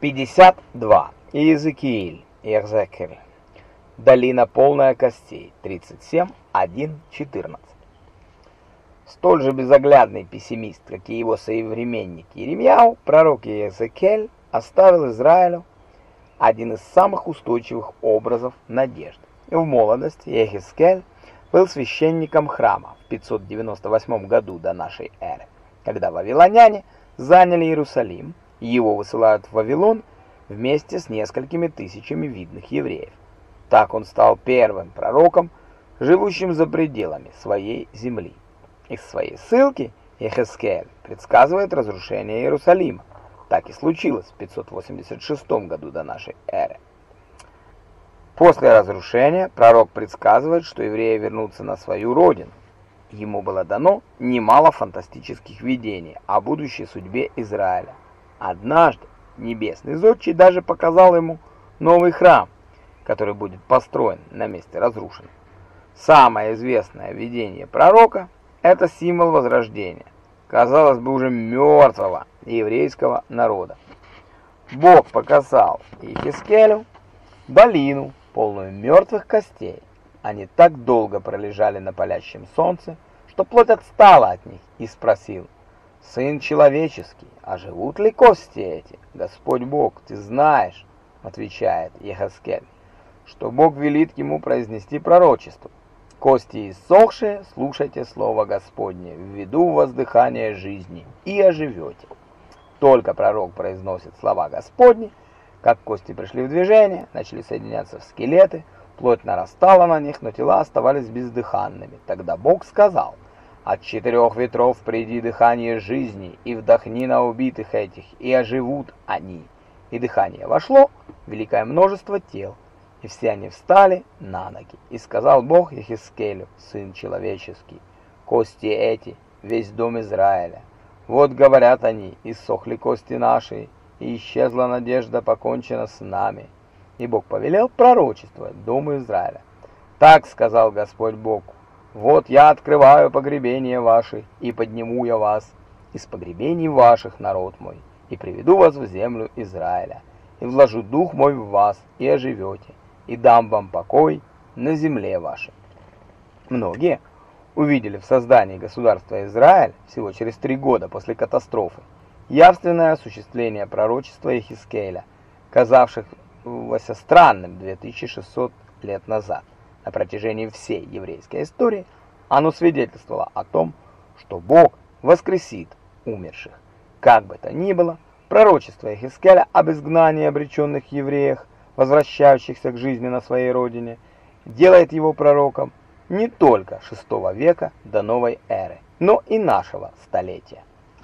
52. Иезекииль, Иезекииль. Долина полная костей. 37, 1, 14. Столь же безоглядный пессимист, как и его современник Иеремьяу, пророк Иезекииль оставил Израилю один из самых устойчивых образов надежды. В молодости Иезекииль был священником храма в 598 году до нашей эры, когда вавилоняне заняли Иерусалим его высылают в Вавилон вместе с несколькими тысячами видных евреев. Так он стал первым пророком, живущим за пределами своей земли. Из своей ссылки Ехескель предсказывает разрушение Иерусалима. Так и случилось в 586 году до нашей эры. После разрушения пророк предсказывает, что евреи вернутся на свою родину. Ему было дано немало фантастических видений о будущей судьбе Израиля. Однажды небесный зодчий даже показал ему новый храм, который будет построен на месте разрушенного. Самое известное видение пророка – это символ возрождения, казалось бы, уже мертвого еврейского народа. Бог показал Иехискелю долину, полную мертвых костей. Они так долго пролежали на палящем солнце, что плоть отстала от них, и спросил – сын человеческий, а живут ли кости эти? Господь Бог, ты знаешь, отвечает Ехаскель, что Бог велит ему произнести пророчество. Кости иссохшие, слушайте слово Господне, введу воздыхание жизни, и оживете. Только пророк произносит слова Господни, как кости пришли в движение, начали соединяться в скелеты, плоть нарастала на них, но тела оставались бездыханными. Тогда Бог сказал – от четырех ветров приди дыхание жизни, и вдохни на убитых этих, и оживут они. И дыхание вошло, великое множество тел, и все они встали на ноги. И сказал Бог Ехискелю, сын человеческий, кости эти, весь дом Израиля. Вот говорят они, иссохли кости наши, и исчезла надежда, покончена с нами. И Бог повелел пророчествовать дому Израиля. Так сказал Господь Бог, вот я открываю погребение ваши, и подниму я вас из погребений ваших, народ мой, и приведу вас в землю Израиля, и вложу дух мой в вас, и оживете, и дам вам покой на земле вашей. Многие увидели в создании государства Израиль всего через три года после катастрофы явственное осуществление пророчества Ихискеля, казавшегося странным 2600 лет назад на протяжении всей еврейской истории, оно свидетельствовало о том, что Бог воскресит умерших. Как бы то ни было, пророчество Ехискеля об изгнании обреченных евреях, возвращающихся к жизни на своей родине, делает его пророком не только VI века до новой эры, но и нашего столетия.